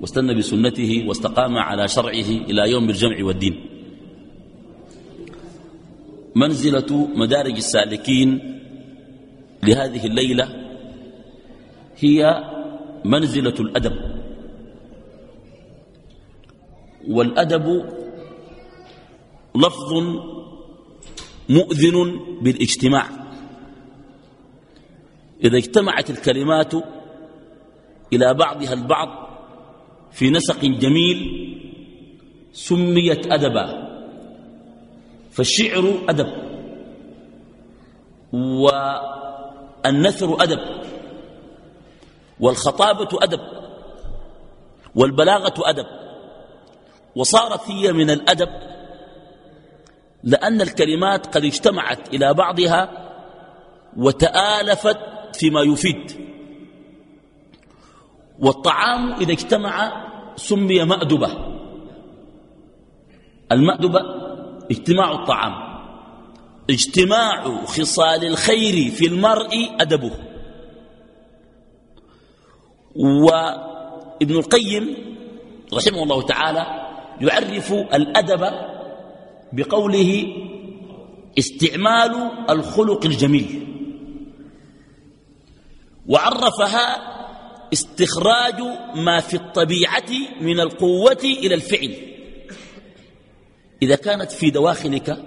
واستنى بسنته واستقام على شرعه إلى يوم الجمع والدين. منزلة مدارج السالكين لهذه الليلة هي منزلة الأدب. والأدب لفظ مؤذن بالاجتماع. إذا اجتمعت الكلمات إلى بعضها البعض في نسق جميل سميت أدبا فالشعر أدب والنثر أدب والخطابة أدب والبلاغة أدب وصارت هي من الأدب لأن الكلمات قد اجتمعت إلى بعضها وتآلفت فيما يفيد. والطعام إذا اجتمع سمي مأدبة. المأدبة اجتماع الطعام. اجتماع خصال الخير في المرء أدبه. وابن القيم رحمه الله تعالى يعرف الأدب بقوله استعمال الخلق الجميل. وعرفها استخراج ما في الطبيعة من القوة إلى الفعل. إذا كانت في دواخلك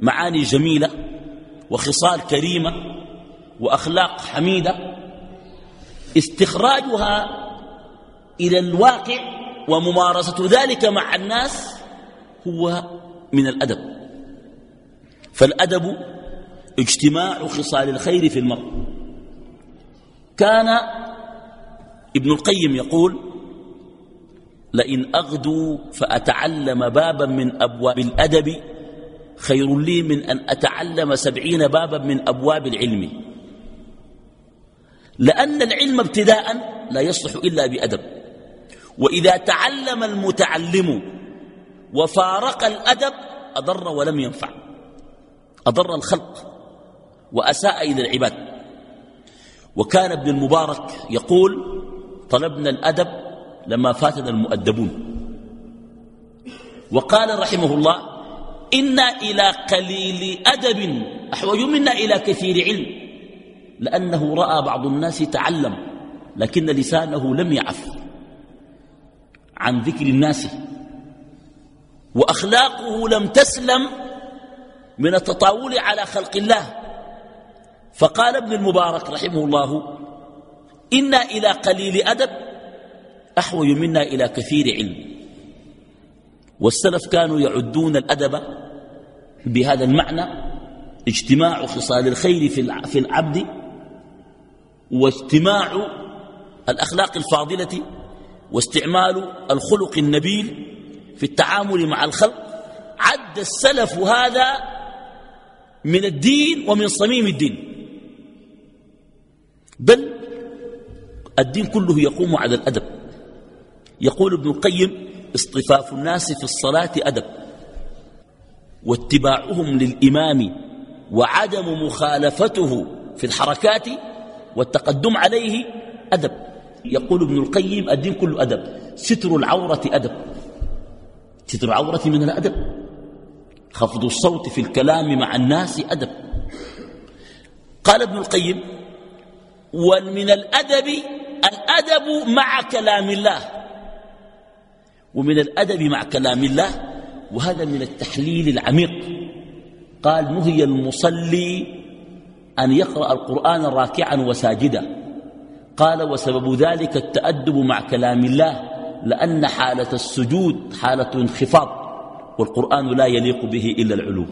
معاني جميلة وخصال كريمة وأخلاق حميدة استخراجها إلى الواقع وممارسة ذلك مع الناس هو من الأدب. فالأدب اجتماع خصال الخير في المرء. كان ابن القيم يقول لئن أغدو فأتعلم بابا من أبواب الأدب خير لي من أن أتعلم سبعين بابا من أبواب العلم. لأن العلم ابتداء لا يصلح إلا بأدب. وإذا تعلم المتعلم وفارق الأدب أضر ولم ينفع. أضر الخلق وأساء إلى العباد. وكان ابن المبارك يقول طلبنا الأدب لما فاتنا المؤدبون. وقال رحمه الله إنا إلى قليل أدب أحوج منا إلى كثير علم. لأنه رأى بعض الناس تعلم لكن لسانه لم يعف عن ذكر الناس. وأخلاقه لم تسلم من التطاول على خلق الله. فقال ابن المبارك رحمه الله إنا إلى قليل أدب أحوج منا إلى كثير علم. والسلف كانوا يعدون الأدب بهذا المعنى اجتماع خصال الخير في العبد واجتماع الأخلاق الفاضلة واستعمال الخلق النبيل في التعامل مع الخلق. عد السلف هذا من الدين ومن صميم الدين. بل الدين كله يقوم على الأدب. يقول ابن القيم اصطفاف الناس في الصلاة أدب واتباعهم للإمام وعدم مخالفته في الحركات والتقدم عليه أدب. يقول ابن القيم الدين كله أدب ستر العورة أدب. ستر العورة من الأدب. خفض الصوت في الكلام مع الناس أدب. قال ابن القيم ومن الأدب الأدب مع كلام الله. ومن الأدب مع كلام الله وهذا من التحليل العميق. قال نهي المصلي أن يقرأ القرآن راكعا وساجدا. قال وسبب ذلك التأدب مع كلام الله لأن حالة السجود حالة انخفاض والقرآن لا يليق به إلا العلو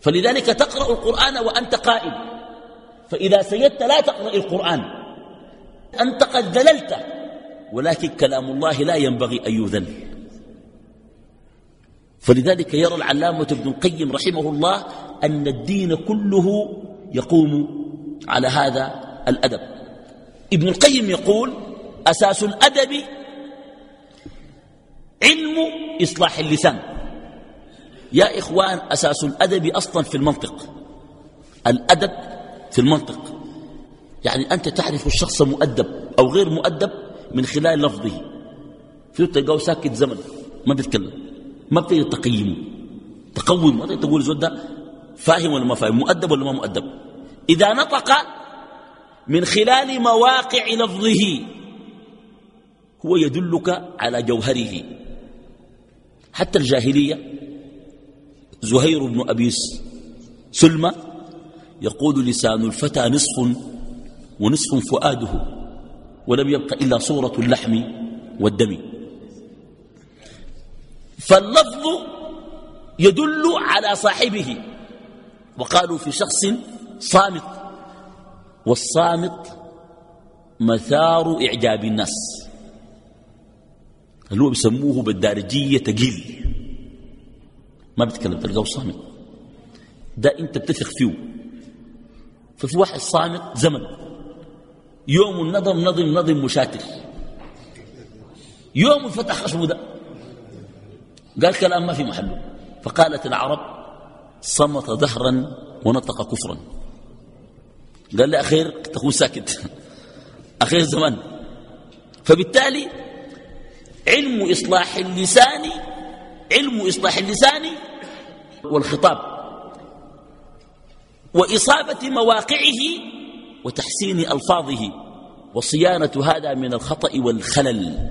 فلذلك تقرأ القرآن وأنت قائم. فإذا سجدت لا تقرأ القرآن. أنت قد ذللت ولكن كلام الله لا ينبغي أن يذل. فلذلك يرى العلامة ابن القيم رحمه الله أن الدين كله يقوم على هذا الأدب. ابن القيم يقول أساس الأدب علم إصلاح اللسان. يا إخوان أساس الأدب أصلا في المنطق. الأدب في المنطق. يعني أنت تعرف الشخص مؤدب أو غير مؤدب من خلال لفظه. في تلقاه ساكت زمن ما بيتكلم ما بتقدر تقيمه تقوم ما تقول زود ده فاهم ولا ما فاهم مؤدب ولا ما مؤدب. إذا نطق من خلال مواقع لفظه هو يدلك على جوهره. حتى الجاهلية زهير بن أبي سلمى يقول لسان الفتى نصف ونصف فؤاده ولم يبق إلا صورة اللحم والدم. فاللفظ يدل على صاحبه وقالوا في شخص صامت والصامت مثار إعجاب الناس. اللي هو بيسموه بالدارجية تقيل. ما بيتكلم تلقاه صامت. ده انت بتثق فيه. ففي واحد صامت زمن. يوم النظم نظم نظم مشاتل يوم فتح خشبه ده قال كلام ما في محله فقالت العرب صمت ظهرا ونطق كفرا. قال لي أخير تكون ساكت. أخير زمان. فبالتالي علم إصلاح اللسان علم إصلاح اللسان والخطاب وإصابة مواقعه وتحسين ألفاظه وصيانة هذا من الخطأ والخلل.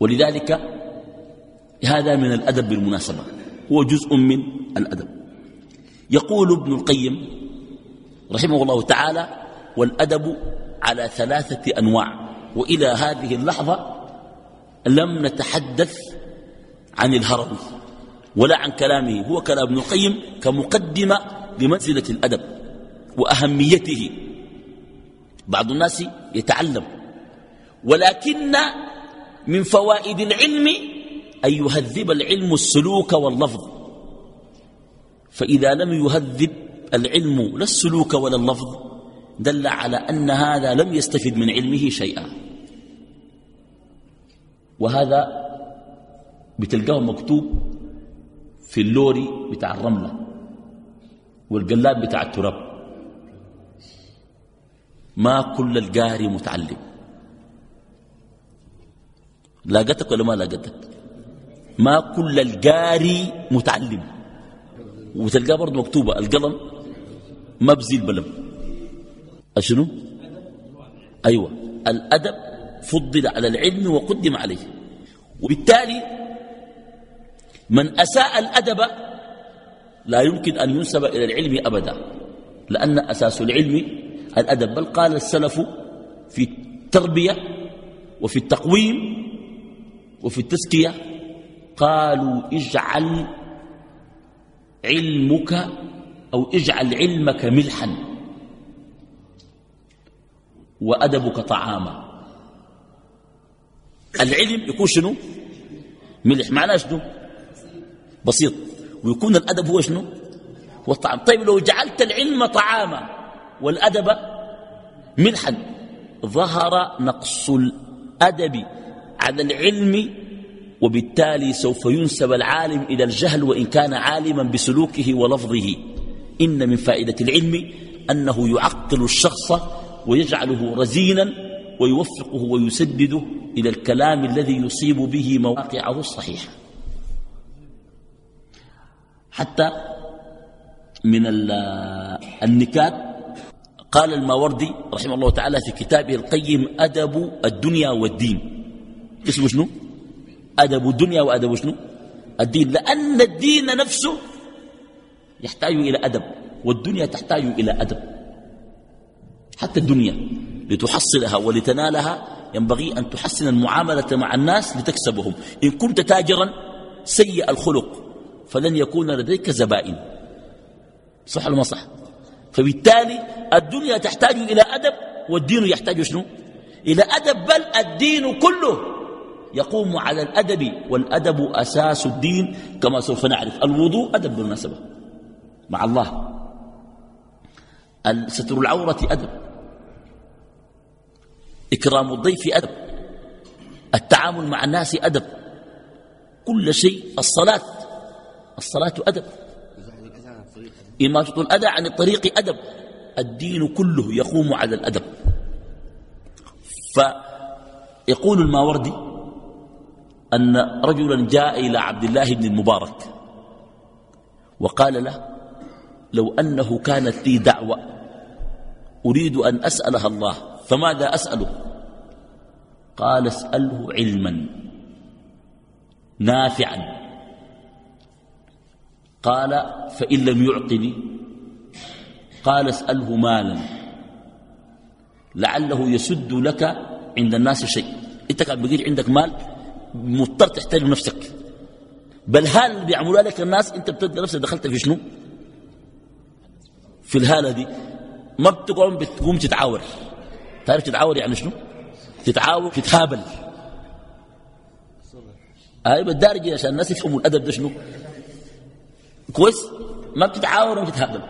ولذلك هذا من الأدب بالمناسبة هو جزء من الأدب. يقول ابن القيم رحمه الله تعالى والأدب على ثلاثة أنواع وإلى هذه اللحظة لم نتحدث عن الهرم. ولا عن كلامه. هو كلام ابن القيم كمقدمة لمنزلة الأدب وأهميته. بعض الناس يتعلم. ولكن من فوائد العلم أن يهذب العلم السلوك واللفظ. فإذا لم يهذب العلم لا السلوك ولا اللفظ دل على أن هذا لم يستفد من علمه شيئا. وهذا بتلقاه مكتوب في اللوري بتاع الرملة والقلاب بتاع التراب. ما كل القاري متعلم. لاقتك ولا ما لاقتك؟ ما كل القاري متعلم. وتلقاه برضه مكتوبة القلم ما بزيل بلم. أشنو؟ أيوة. الأدب فضل على العلم وقدم عليه. وبالتالي من أساء الأدب لا يمكن أن ينسب إلى العلم أبدا لأن أساس العلم الأدب بل قال السلف في التربية وفي التقويم وفي التزكية قالوا اجعل علمك أو اجعل علمك ملحا وأدبك طعاما. العلم يكون شنو؟ ملح. معناه شنو؟ بسيط. ويكون الأدب هو شنو؟ هو الطعام. طيب لو جعلت العلم طعاما والأدب ملحا ظهر نقص الأدب على العلم وبالتالي سوف ينسب العالم إلى الجهل وإن كان عالما بسلوكه ولفظه. إن من فائدة العلم أنه يعقل الشخص ويجعله رزينا ويوفقه ويسدده إلى الكلام الذي يصيب به مواقعه الصحيحة. حتى من النكات. قال الماوردي رحمه الله تعالى في كتابه القيم أدب الدنيا والدين. اسمه شنو؟ أدب الدنيا وأدب شنو؟ الدين. لأن الدين نفسه يحتاج إلى أدب والدنيا تحتاج إلى أدب. حتى الدنيا لتحصلها ولتنالها ينبغي أن تحسن المعاملة مع الناس لتكسبهم. إن كنت تاجرا سيء الخلق. فلن يكون لديك زبائن. صح ولا ما صح؟ فبالتالي الدنيا تحتاج إلى أدب والدين يحتاج شنو؟ إلى أدب بل الدين كله يقوم على الأدب والأدب أساس الدين كما سوف نعرف. الوضوء أدب بالمناسبة مع الله. ستر العورة أدب. إكرام الضيف أدب. التعامل مع الناس أدب. كل شيء الصلاة الصلاة أدب. إماتة الأذى عن الطريق أدب. الدين كله يقوم على الأدب. فيقول الماوردي أن رجلا جاء إلى عبد الله بن المبارك وقال له لو أنه كانت لي دعوة أريد أن أسألها الله فماذا أسأله؟ قال اسأله علما نافعا. قال فإن لم يعطني؟ قال اسأله مالا لعله يسد لك عند الناس شيء. أنت كان بقيت عندك مال مضطر تحترم نفسك بل هال اللي لك الناس؟ أنت بتلقى نفسك دخلت في شنو؟ في الهالة دي. ما بتقوم بتقوم تتعاور. تعرف تتعاور يعني شنو؟ تتعاور تتهابل. هاي بالدارجة عشان الناس يفهموا الأدب ده شنو؟ كويس؟ ما بتتعاور وما بتتهابل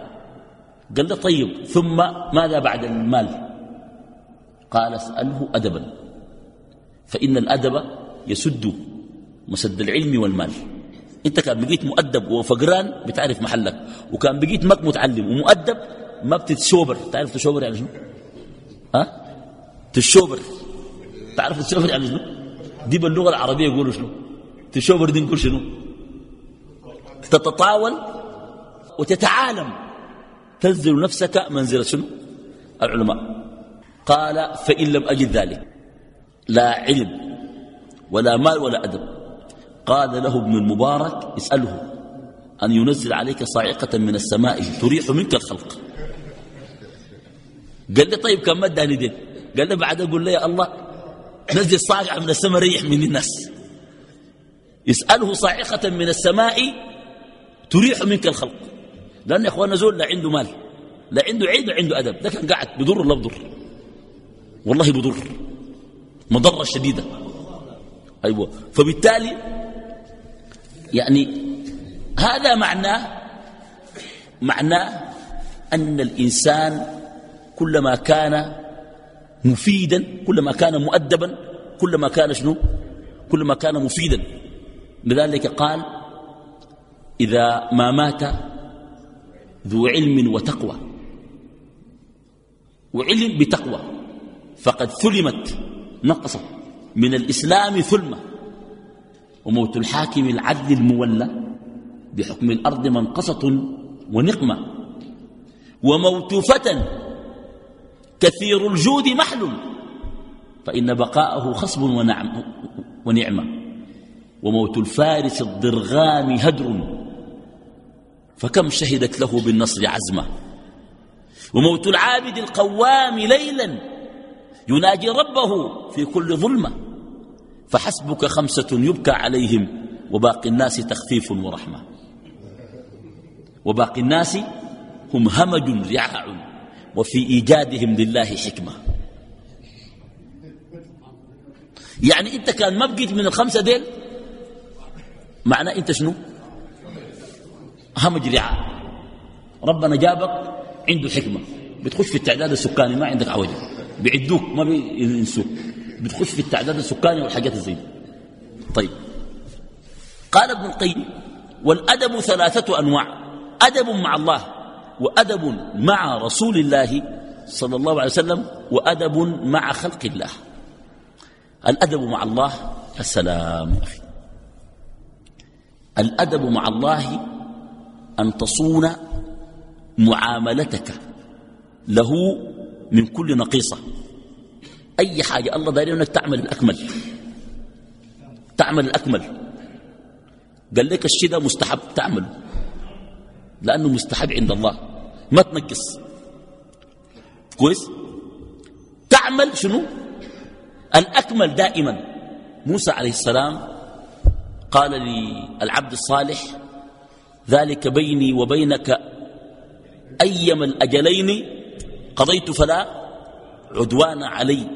قال له طيب ثم ماذا بعد المال؟ قال اسأله أدبا. فإن الأدب يسد مسد العلم والمال. أنت كان بقيت مؤدب وفقران بتعرف محلك وكان بقيت مك متعلم ومؤدب ما بتتشوبر. تعرف تشوبر يعني شنو؟ ها؟ تشوبر تعرف تشوبر يعني شنو؟ دي باللغة العربية يقولوا شنو؟ تشوبر دي نقول شنو؟ تتطاول وتتعالم. تنزل نفسك منزل شنو؟ العلماء. قال فإن لم أجد ذلك لا علم ولا مال ولا أدب. قال له ابن المبارك اسأله أن ينزل عليك صاعقة من السماء تريح منك الخلق. قال لي طيب كم مداني دين قال لي بعد أقول لي يا الله نزل صاعقة من السماء ريح من الناس. يسأله صاعقة من السماء تريح منك الخلق. لأن يا أخوانا زول لا عنده مال لا عنده عيد عنده أدب. ده كان قاعد بضر ولا بضر والله بضر مضرة شديدة. أيوة. فبالتالي يعني هذا معناه معناه أن الإنسان كلما كان مفيدا كلما كان مؤدبا كلما كان شنو؟ كلما كان مفيدا. لذلك قال إذا ما مات ذو علم وتقوى. وعلم بتقوى. فقد ثلمت نقصت من الإسلام ثلمة. وموت الحاكم العدل المولى بحكم الأرض منقصة ونقمة. وموت فتى كثير الجود محل فإن بقاءه خصب ونعم ونعمة. وموت الفارس الضرغام هدر. فكم شهدت له بالنصر عزمه. وموت العابد القوام ليلا يناجي ربه في كل ظلمة. فحسبك خمسة يبكى عليهم وباقي الناس تخفيف ورحمة. وباقي الناس هم همج رعاع وفي إيجادهم لله حكمة. يعني أنت كان ما بقيت من الخمسة ديل؟ معنى أنت شنو؟ همج رعاع ربنا جابك عنده حكمة. بتخش في التعداد السكاني ما عندك عوجة. بيعدوك ما بينسوك. بتخش في التعداد السكاني والحاجات الزي طيب. قال ابن القيم والأدب ثلاثة أنواع. أدب مع الله وأدب مع رسول الله صلى الله عليه وسلم وأدب مع خلق الله. الأدب مع الله السلام أخي. الأدب مع الله أن تصون معاملتك له من كل نقيصة. أي حاجة الله داري أنك تعمل الأكمل. تعمل الأكمل. قال لك الشيء ده مستحب تعمله لأنه مستحب عند الله. ما تنقص. كويس؟ تعمل شنو؟ الأكمل دائما. موسى عليه السلام قال للعبد الصالح ذلك بيني وبينك أيما الأجلين قضيت فلا عدوان علي.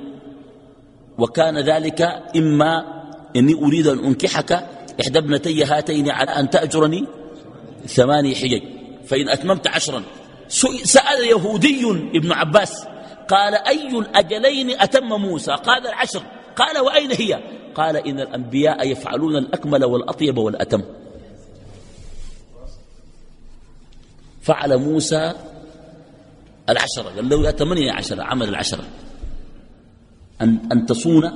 وكان ذلك إما إني أريد أن أنكحك إحدى ابنتي هاتين على أن تأجرني ثماني حجج فإن أتممت عشرا. سأل يهودي ابن عباس قال أي الأجلين أتم موسى؟ قال العشر. قال وأين هي؟ قال إن الأنبياء يفعلون الأكمل والأطيب والأتم. فعل موسى العشرة قال له يا ثمانية عشرة عمل العشرة. أن, أن تصون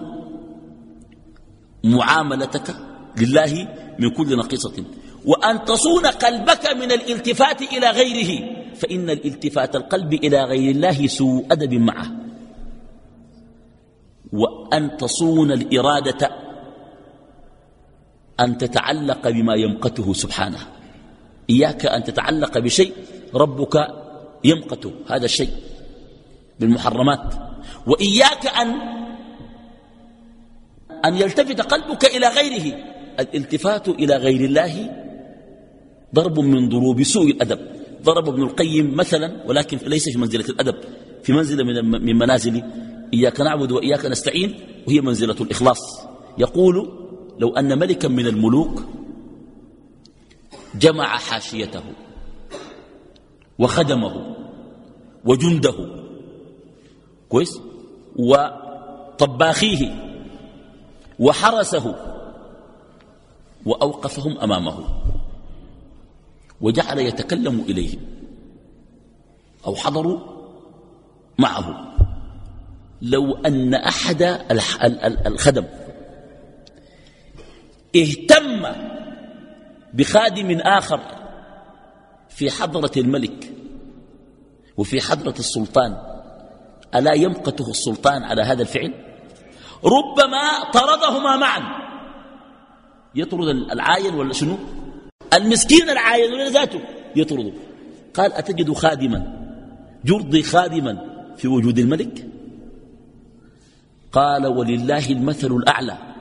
معاملتك لله من كل نقيصة وأن تصون قلبك من الالتفات إلى غيره فإن الالتفات القلب إلى غير الله سوء أدب معه. وأن تصون الإرادة أن تتعلق بما يمقته سبحانه. إياك أن تتعلق بشيء ربك يمقته هذا الشيء بالمحرمات. وإياك أن أن يلتفت قلبك إلى غيره. الالتفات إلى غير الله ضرب من ضروب سوء الأدب. ضرب ابن القيم مثلا ولكن ليس في منزلة الأدب في منزلة من, من منازل. إياك نعبد وإياك نستعين وهي منزلة الإخلاص. يقول لو أن ملكا من الملوك جمع حاشيته وخدمه وجنده كويس؟ وطباخيه وحرسه وأوقفهم أمامه وجعل يتكلم إليهم أو حضروا معه. لو أن أحد الخدم اهتم بخادم آخر في حضرة الملك وفي حضرة السلطان. ألا يمقته السلطان على هذا الفعل؟ ربما طردهما معا. يطرد العاين ولا شنو؟ المسكين العاين ولا ذاته يطرده. قال أتجد خادما؟ يرضي خادما في وجود الملك؟ قال ولله المثل الأعلى.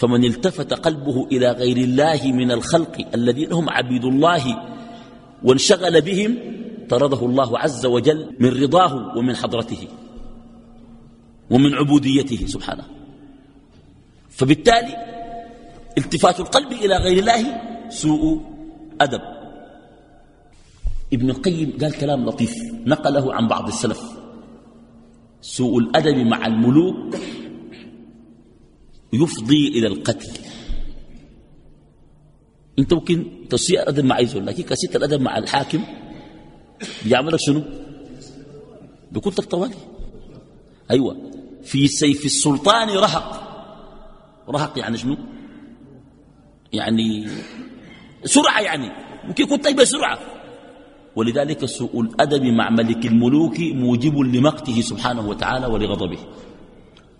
فمن التفت قلبه إلى غير الله من الخلق الذين هم عبيد الله وانشغل بهم طرده الله عز وجل من رضاه ومن حضرته ومن عبوديته سبحانه. فبالتالي التفات القلب إلى غير الله سوء أدب. ابن القيم قال كلام لطيف نقله عن بعض السلف. سوء الأدب مع الملوك يفضي إلى القتل. أنت ممكن تسيء الأدب مع يزول لكن كسيت الأدب مع الحاكم بيعملك شنو؟ بيكون لك طوالي. أيوة. في سيف السلطان رهق. رهق يعني شنو؟ يعني سرعة يعني. ممكن يكون طيب بسرعة ولذلك سوء الأدب مع ملك الملوك موجب لمقته سبحانه وتعالى ولغضبه.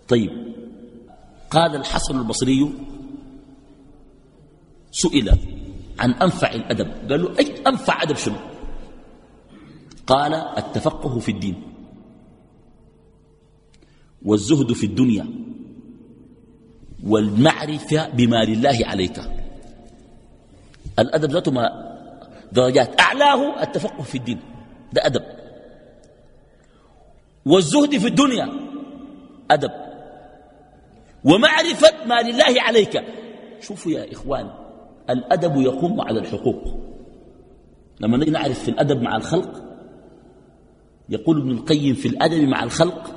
طيب. قال الحسن البصري سئل عن أنفع الأدب. قال له أي أنفع أدب شنو؟ قال التفقه في الدين والزهد في الدنيا والمعرفة بما لله عليك. الأدب ذاته ما درجات أعلاه التفقه في الدين. ده أدب. والزهد في الدنيا أدب. ومعرفة ما لله عليك. شوفوا يا إخوان الأدب يقوم على الحقوق. لما نجي نعرف في الأدب مع الخلق يقول ابن القيم في الأدب مع الخلق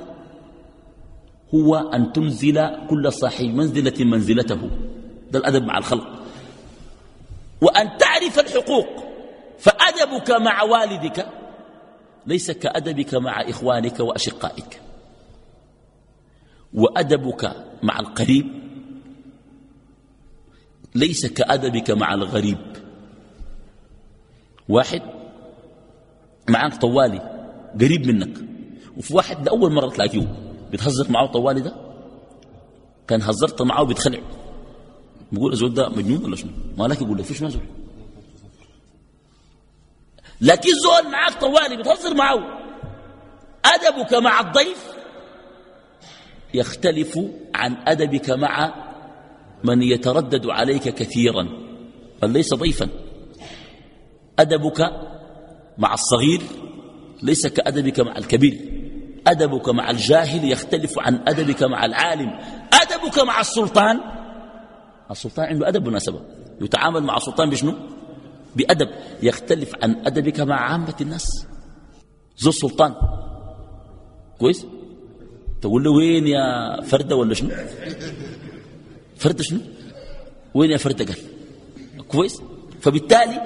هو أن تنزل كل صاحب منزلة منزلته. ده الأدب مع الخلق. وأن تعرف الحقوق. فأدبك مع والدك ليس كأدبك مع إخوانك وأشقائك. وأدبك مع القريب. ليس كأدبك مع الغريب. واحد معك طوالي قريب منك. وفي واحد لأول مرة تلاقيه بتهزر معه طوالي ده؟ كان هزرت معه بيتخلع بيقول الزول ده مجنون ولا شنو؟ ما لك يقول لك؟ فيش ما زول لكن زول معك طوالي بتهزر معه. أدبك مع الضيف؟ يختلف عن أدبك مع من يتردد عليك كثيرا بل ليس ضيفا. أدبك مع الصغير ليس كأدبك مع الكبير. أدبك مع الجاهل يختلف عن أدبك مع العالم. أدبك مع السلطان السلطان عنده أدب مناسبة يتعامل مع السلطان بشنو؟ بأدب. يختلف عن أدبك مع عامة الناس. زو السلطان. كويس؟ تقول له وين يا فردة ولا شنو؟ فردة شنو؟ وين يا فردة قال. كويس. فبالتالي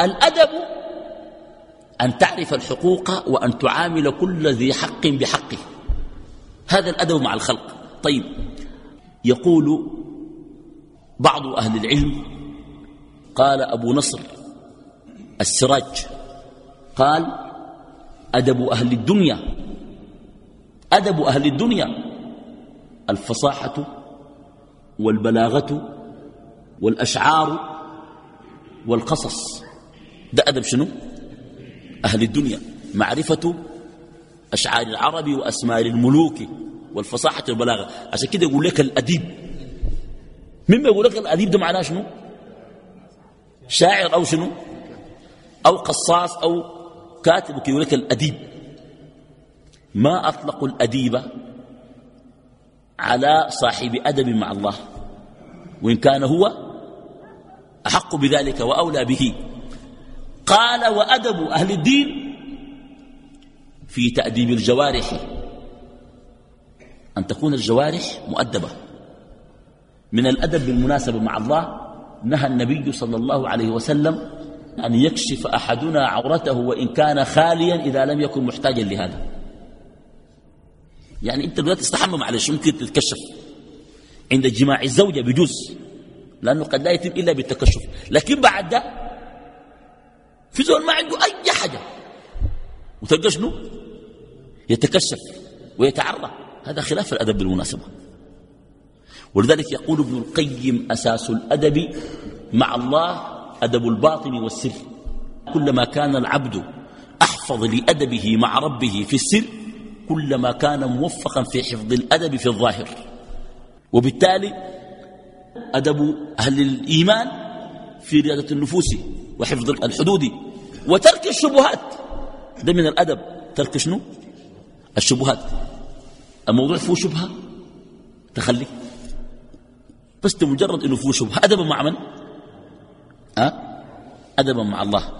الأدب أن تعرف الحقوق وأن تعامل كل ذي حق بحقه. هذا الأدب مع الخلق. طيب. يقول بعض أهل العلم قال أبو نصر السراج قال أدب أهل الدنيا أدب أهل الدنيا الفصاحة والبلاغة والأشعار والقصص. ده أدب شنو؟ أهل الدنيا معرفة أشعار العرب وأسمار الملوك والفصاحة والبلاغة. عشان كده يقول لك الأديب. مما يقول لك الأديب ده معناه شنو؟ شاعر أو شنو؟ أو قصاص أو كاتب. يقول لك الأديب. ما أطلقوا الأديب على صاحب أدب مع الله وإن كان هو أحق بذلك وأولى به. قال وأدب أهل الدين في تأديب الجوارح. أن تكون الجوارح مؤدبة. من الأدب بالمناسبة مع الله نهى النبي صلى الله عليه وسلم أن يكشف أحدنا عورته وإن كان خاليا إذا لم يكن محتاجا لهذا. يعني أنت بدأت تستحمى معلش ممكن تتكشف. عند جماع الزوجة بجوز لأنه قد لا يتم إلا بالتكشف. لكن بعد ده في زول ما عنده أي حاجة. وتلقى شنو؟ يتكشف ويتعرى. هذا خلاف الأدب بالمناسبة. ولذلك يقول ابن القيم أساس الأدب مع الله أدب الباطن والسر. كلما كان العبد أحفظ لأدبه مع ربه في السر كلما كان موفقا في حفظ الأدب في الظاهر. وبالتالي أدب أهل الإيمان في رياضة النفوس وحفظ الحدود وترك الشبهات. ده من الأدب. ترك شنو؟ الشبهات. الموضوع فيه شبهة؟ تخلي. بس مجرد إنه فيه شبهة. أدبا مع من؟ أه؟ أدبا مع الله.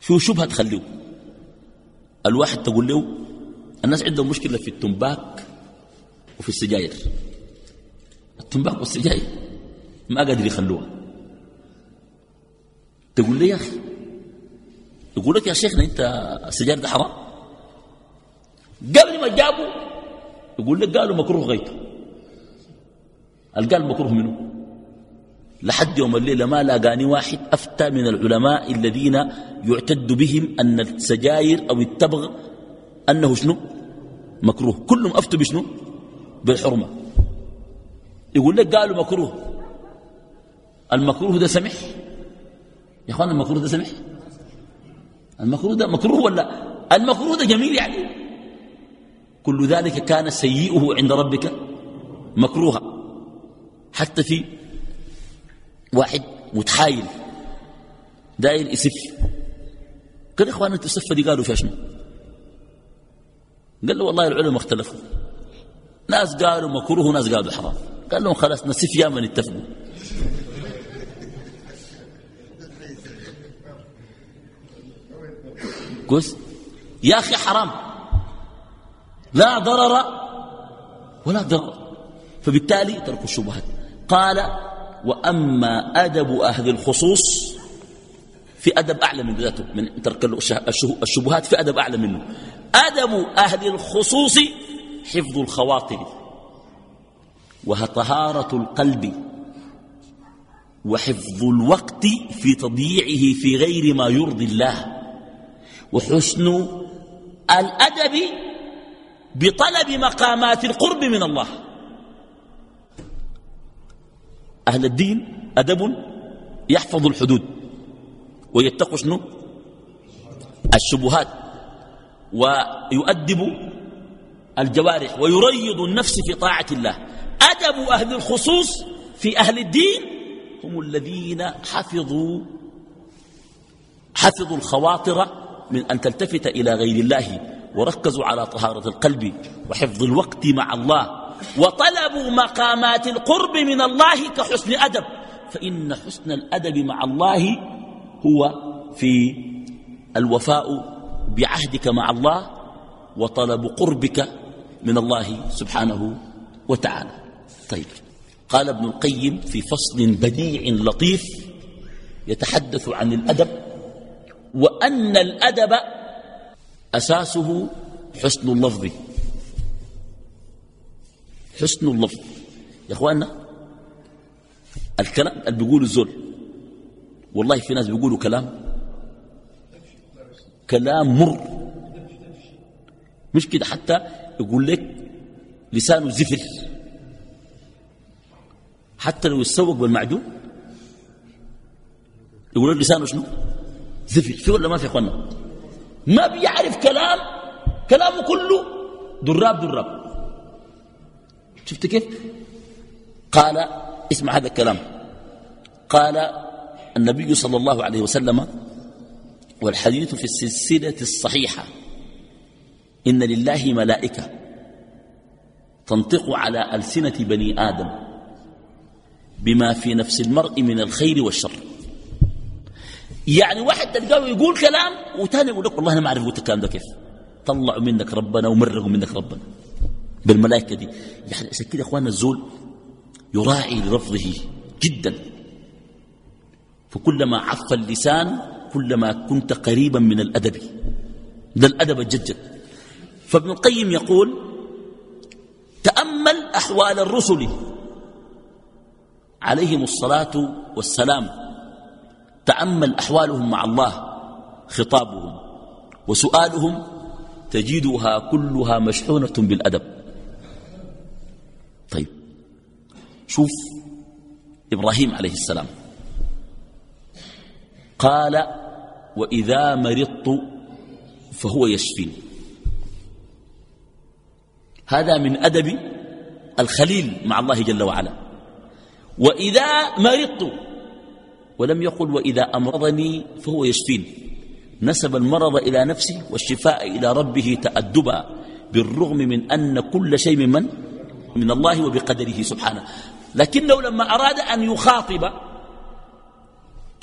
فيه شبهة تخليه. الواحد تقول له الناس عندهم مشكلة في التنباك وفي السجاير. التنباك والسجاير ما قادر يخلوها. تقول لي يا أخي يقول لك يا شيخنا أنت السجاير ده حرام؟ قبل ما جابوا يقول لك قالوا مكروه غيته قال مكروه منه؟ لحد يوم الليلة ما لاقاني واحد أفتى من العلماء الذين يعتد بهم أن السجاير أو التبغ أنه شنو؟ مكروه. كلهم أفتوا بشنو؟ بالحرمة. يقول لك قالوا مكروه. المكروه ده سمح؟ يا إخوان المكروه ده سمح؟ المكروه ده مكروه ولا؟ المكروه ده جميل يعني. كل ذلك كان سيئه عند ربك مكروها. حتى في واحد متحايل داير يسف. قال يا إخوان أنتوا السفه دي قالوا فيها شنو؟ قال له والله العلماء اختلفوا. ناس قالوا مكروه وناس قالوا حرام. قال لهم خلاص نسف يا من اتفقوا. كويس يا أخي حرام. لا ضرر ولا ضرر. فبالتالي تركوا الشبهات. قال وأما أدب أهل الخصوص في أدب أعلى من ذاته من ترك الشبهات في أدب أعلى منه. أدب أهل الخصوص حفظ الخواطر وطهارة القلب وحفظ الوقت في تضييعه في غير ما يرضي الله وحسن الأدب بطلب مقامات القرب من الله. أهل الدين أدب يحفظ الحدود ويتقوا شنو؟ الشبهات ويؤدب الجوارح ويريض النفس في طاعة الله. أدب أهل الخصوص في أهل الدين هم الذين حفظوا حفظوا الخواطر من أن تلتفت إلى غير الله وركزوا على طهارة القلب وحفظ الوقت مع الله. وطلبوا مقامات القرب من الله كحسن أدب. فإن حسن الأدب مع الله هو في الوفاء بعهدك مع الله وطلب قربك من الله سبحانه وتعالى. طيب قال ابن القيم في فصل بديع لطيف يتحدث عن الأدب وأن الأدب أساسه حسن اللفظ. حسن اللفظ. يا إخواننا الكلام اللي بيقوله الزول والله في ناس بيقولوا كلام كلام مر. مش كده حتى يقول لك لسانه زفر. حتى لو يتسوق بالمعجون يقول لك لسانه شنو؟ زفر. في ولا ما في اخوانا ما بيعرف كلام كلامه كله دراب دراب. شفت كيف؟ قال اسمع هذا الكلام. قال النبي صلى الله عليه وسلم والحديث في السلسلة الصحيحة إن لله ملائكة تنطق على ألسنة بني آدم بما في نفس المرء من الخير والشر. يعني واحد تلقاه يقول كلام وتاني يقول لك والله أنا ما أعرف قلت الكلام ده كيف. طلعوا منك ربنا ومرغوا منك ربنا. بالملائكة دي. يعني عشان كده أخواننا الزول يراعي لرفضه جدا. فكلما عف اللسان كلما كنت قريبا من الأدب. ده الأدب الجدد فابن القيم يقول تأمل أحوال الرسل. عليهم الصلاة والسلام. تأمل أحوالهم مع الله خطابهم. وسؤالهم تجدها كلها مشحونة بالأدب. طيب. شوف إبراهيم عليه السلام. قال وإذا مرضت فهو يشفين. هذا من أدب الخليل مع الله جل وعلا. وإذا مرضت ولم يقل وإذا أمرضني فهو يشفين. نسب المرض إلى نفسه والشفاء إلى ربه تأدبا بالرغم من أن كل شيء من من؟ من الله وبقدره سبحانه. لكنه لما أراد أن يخاطب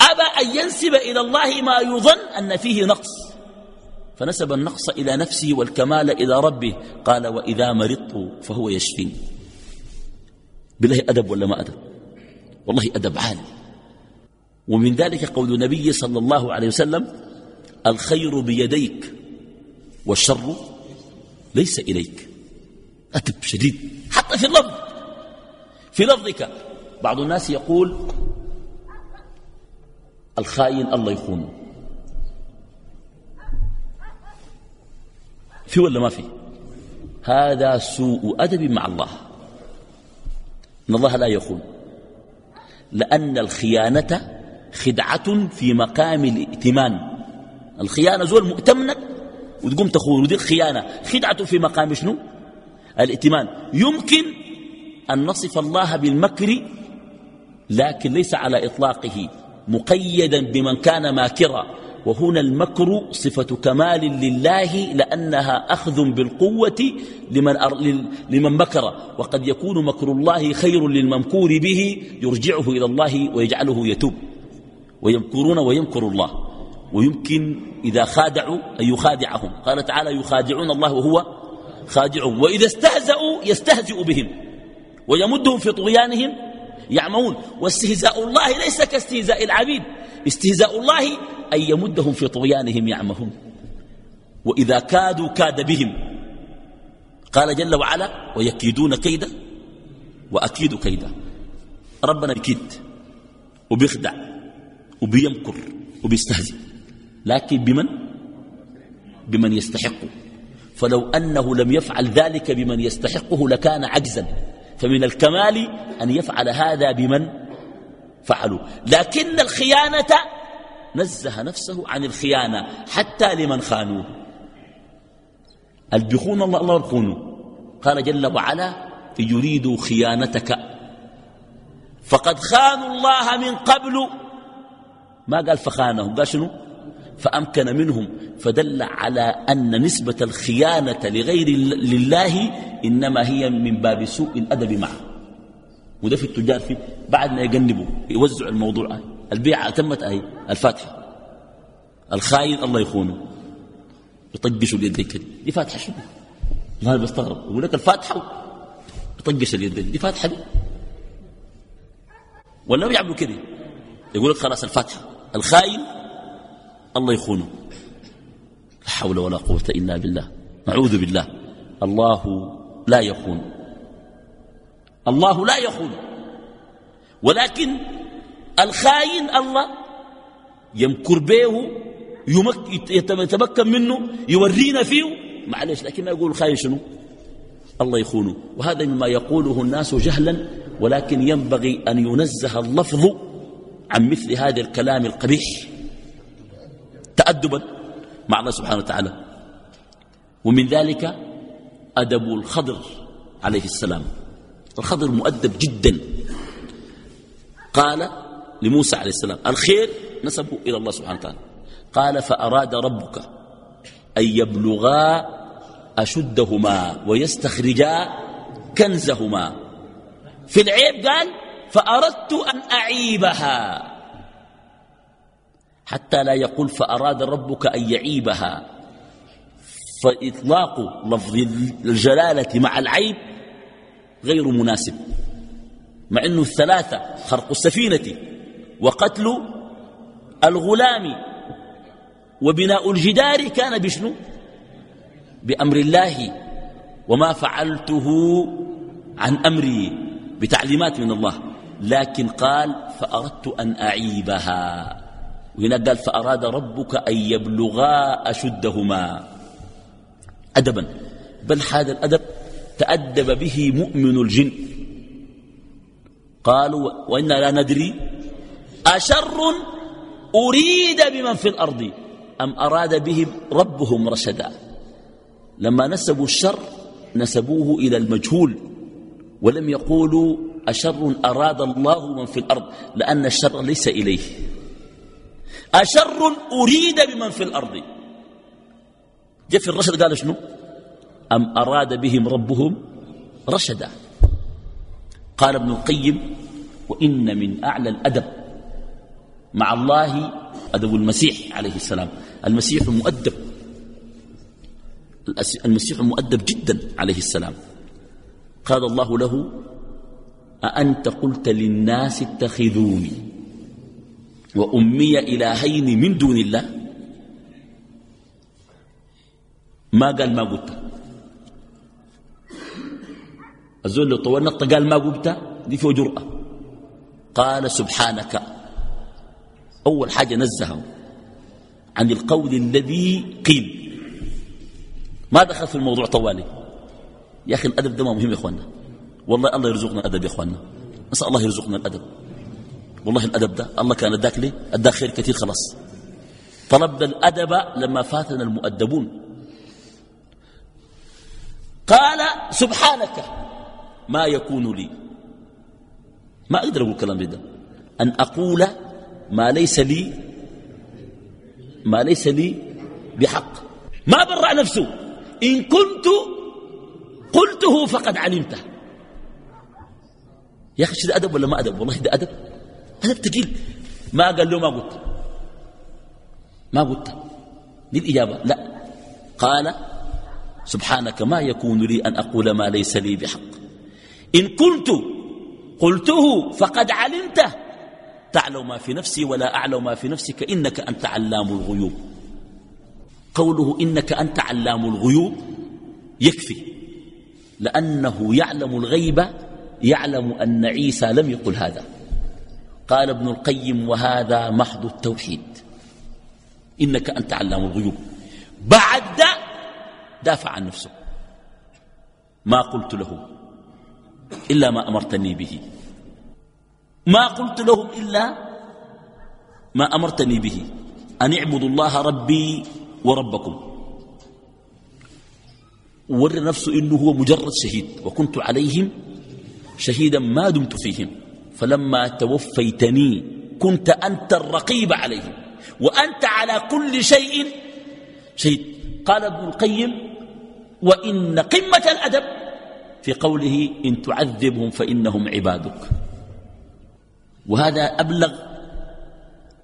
أبى أن ينسب إلى الله ما يظن أن فيه نقص. فنسب النقص إلى نفسه والكمال إلى ربه. قال وإذا مرضت فهو يشفين. بالله أدب ولا ما أدب؟ والله أدب عالي. ومن ذلك قول النبي صلى الله عليه وسلم الخير بيديك والشر ليس إليك. أدب شديد. في اللفظ. في لفظك. بعض الناس يقول الخائن الله يخونه في ولا ما في؟ هذا سوء أدب مع الله. إن الله لا يخون. لأن الخيانة خدعة في مقام الائتمان. الخيانة زول مؤتمنك وتقوم تخون. ودي الخيانة خدعة في مقام شنو؟ الائتمان. يمكن أن نصف الله بالمكر لكن ليس على إطلاقه مقيدا بمن كان ماكرا. وهنا المكر صفة كمال لله لأنها أخذ بالقوة لمن, لمن مكر. وقد يكون مكر الله خير للممكور به يرجعه إلى الله ويجعله يتوب. ويمكرون ويمكر الله. ويمكن إذا خادعوا أن يخادعهم. قال تعالى يخادعون الله وهو خادعهم. وإذا استهزأوا يستهزئ بهم. ويمدهم في طغيانهم يعمون واستهزاء الله ليس كاستهزاء العبيد. استهزاء الله أن يمدهم في طغيانهم يعمهون. وإذا كادوا كاد بهم. قال جل وعلا ويكيدون كيدا. وأكيد كيدا. ربنا بكيد. وبيخدع. وبيمكر. وبيستهزئ. لكن بمن؟ بمن يستحق. فلو أنه لم يفعل ذلك بمن يستحقه لكان عجزا. فمن الكمال أن يفعل هذا بمن فعلوا لكن الخيانة نزه نفسه عن الخيانة حتى لمن خانوه. البخون الله الله يخونه قال جل وعلا يريدوا خيانتك. فقد خانوا الله من قبل. ما قال فخانهم؟ قال شنو؟ فأمكن منهم فدل على أن نسبة الخيانة لغير لله إنما هي من باب سوء الأدب معه. وده في التجار في بعد ما يجنبوا يوزعوا الموضوع. البيعة تمت أهي الفاتحة. الخاين الله يخونه. يطقشوا اليدين كده. دي فاتحة شنو؟ ما بستغرب. يقول لك الفاتحة يطقش اليدين دي فاتحة دي. ولا بيعملوا كده. يقول لك خلاص الفاتحة. الخاين الله يخونه. لا حول ولا قوة إلا بالله. نعوذ بالله. الله لا يخون. الله لا يخون. ولكن الخاين الله يمكر به يتمكن منه يورينا فيه. معلش لكن ما يقول الخاين شنو؟ الله يخونه. وهذا مما يقوله الناس جهلا ولكن ينبغي أن ينزه اللفظ عن مثل هذا الكلام القبيح. تأدبا مع الله سبحانه وتعالى. ومن ذلك أدب الخضر عليه السلام. الخضر مؤدب جدا. قال لموسى عليه السلام الخير نسبه إلى الله سبحانه وتعالى. قال فأراد ربك أن يبلغا أشدهما ويستخرجا كنزهما. في العيب قال فأردت أن أعيبها. حتى لا يقول فأراد ربك أن يعيبها. فإطلاق لفظ الجلالة مع العيب غير مناسب مع أنه الثلاثة خرق السفينة وقتل الغلام وبناء الجدار كان بشنو؟ بأمر الله وما فعلته عن أمري بتعليمات من الله. لكن قال فأردت أن أعيبها. وهنا قال فأراد ربك أن يبلغا أشدهما. أدبا. بل هذا الأدب تأدب به مؤمن الجن. قالوا وإنا لا ندري أشر أريد بمن في الأرض أم أراد بهم ربهم رشدا. لما نسبوا الشر نسبوه إلى المجهول ولم يقولوا أشر أراد الله من في الأرض لأن الشر ليس إليه. أشر أريد بمن في الأرض. في الرشد قال شنو؟ أم أراد بهم ربهم رشدا. قال ابن القيم وإن من أعلى الأدب مع الله أدب المسيح عليه السلام. المسيح مؤدب. المسيح مؤدب جدا عليه السلام. قال الله له أأنت قلت للناس اتخذوني؟ وأمي إلهين من دون الله. ما قال ما قلت؟ الزول لو طول نقطة قال ما قلت؟ دي فيه جرأة. قال سبحانك. أول حاجة نزهه عن القول الذي قيل. ما دخل في الموضوع طوالي. يا أخي الأدب ده مهم يا إخواننا. والله الله يرزقنا الأدب يا إخواننا. نسأل الله يرزقنا الأدب. والله الأدب ده الله كان اداك لي اداك خير كثير خلاص. طلبنا الأدب لما فاتنا المؤدبون. قال سبحانك ما يكون لي. ما أقدر أقول كلام ده. أن أقول ما ليس لي ما ليس لي بحق. ما برع نفسه. إن كنت قلته فقد علمته. يا أخي ده أدب ولا ما أدب؟ والله ده أدب. أدب تقيل ما قال له ما قلت. ما قلت. دي الإجابة. لا. قال سبحانك ما يكون لي أن أقول ما ليس لي بحق. إن كنت قلته فقد علمته. تعلم ما في نفسي ولا أعلم ما في نفسك. إنك أنت علام الغيوب. قوله إنك أنت علام الغيوب يكفي. لأنه يعلم الغيب يعلم أن عيسى لم يقل هذا. قال ابن القيم وهذا محض التوحيد. إنك أنت علام الغيوب. بعد دافع عن نفسه. ما قلت له إلا ما أمرتني به. ما قلت لهم إلا ما أمرتني به. أن اعبدوا الله ربي وربكم. ورى نفسه إنه هو مجرد شهيد. وكنت عليهم شهيدا ما دمت فيهم. فلما توفيتني كنت أنت الرقيب عليهم وأنت على كل شيء شهيد. قال ابن القيم وإن قمة الأدب في قوله إن تعذبهم فإنهم عبادك. وهذا أبلغ